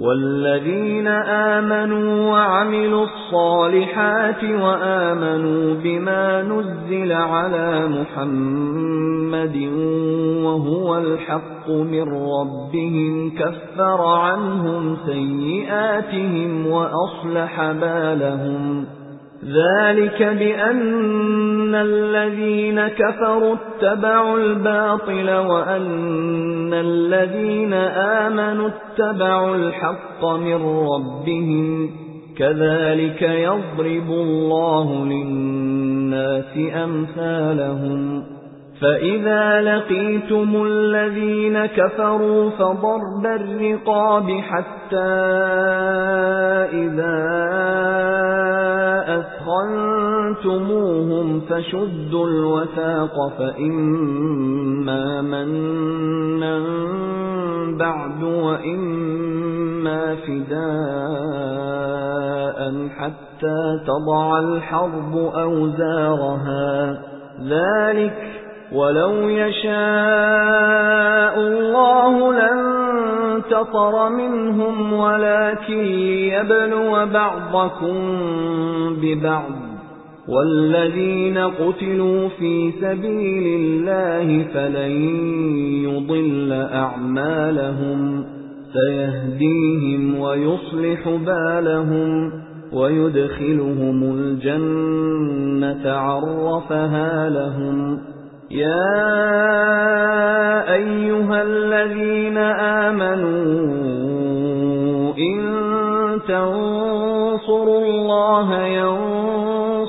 وَالَّذِينَ آمَنُوا وَعَمِلُوا الصَّالِحَاتِ وَآمَنُوا بِمَا نُزِّلَ عَلَى مُحَمَّدٍ وَهُوَ الْحَقُّ مِنْ رَبِّهِمْ كَفَّرَ عَنْهُمْ سَيِّئَاتِهِمْ وَأَصْلَحَ بَالَهُمْ ذَلِكَ بِأَنَّ الَّذِينَ كَفَرُوا اتَّبَعُوا الْبَاطِلَ وَأَنَّ الَّذِينَ آمَنُوا اتَّبَعُوا الْحَقَّ مِنْ رَبِّهِمْ كَذَلِكَ يَضْرِبُ اللَّهُ لِلنَّاسِ أَمْثَالَهُمْ فَإِذَا لَقِيتُمُ الَّذِينَ كَفَرُوا فَضَرْبَ الرِّقَابِ حَتَّى أَثْخَنْتُمُوهُمْ فَشُدُّوا الْوَثَاقَ فَإِمَّا مَنًّا بَعْدُ وَإِمَّا فِدَاءً حَتَّى تَضَعَ الْحَرْبُ أَوْزَارَهَا. ذَلِكَ وَلَوْ يَشَاءُ اللَّهُ لَانتَصَرَ مِنْهُمْ وَلَكِن لِّيَبْلُوَ بَعْضَكُم بِبَعْضٍ. وَالَّذِينَ قُتِلُوا فِي سَبِيلِ اللَّهِ فَلَن يُضِلَّ أَعْمَالَهُمْ سَيَهْدِيهِمْ وَيُصْلِحُ بَالَهُمْ وَيُدْخِلُهُمُ الْجَنَّةَ عَرَّفَهَا لَهُمْ يَا أَيُّهَا الَّذِينَ آمَنُوا إِن تَنصُرُوا اللَّهَ يَنصُرْكُمْ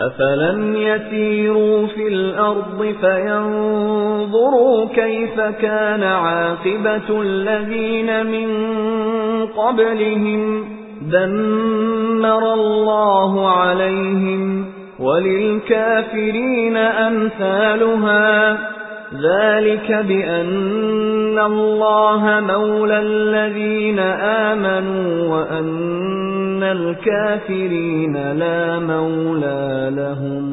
أَفَلَمْ يَسِيرُوا فِي الْأَرْضِ فَيَنظُرُوا كَيْفَ كَانَ عَاقِبَةُ الَّذِينَ مِن قَبْلِهِمْ دَمَّرَ اللَّهُ عَلَيْهِمْ وَلِلْكَافِرِينَ أَمْثَالُهَا ذَلِكَ بِأَنَّ اللَّهَ مَوْلَى الَّذِينَ آمَنُوا وَأَنَّ الْكَافِرِينَ لَا مَوْلَى لَهُمْ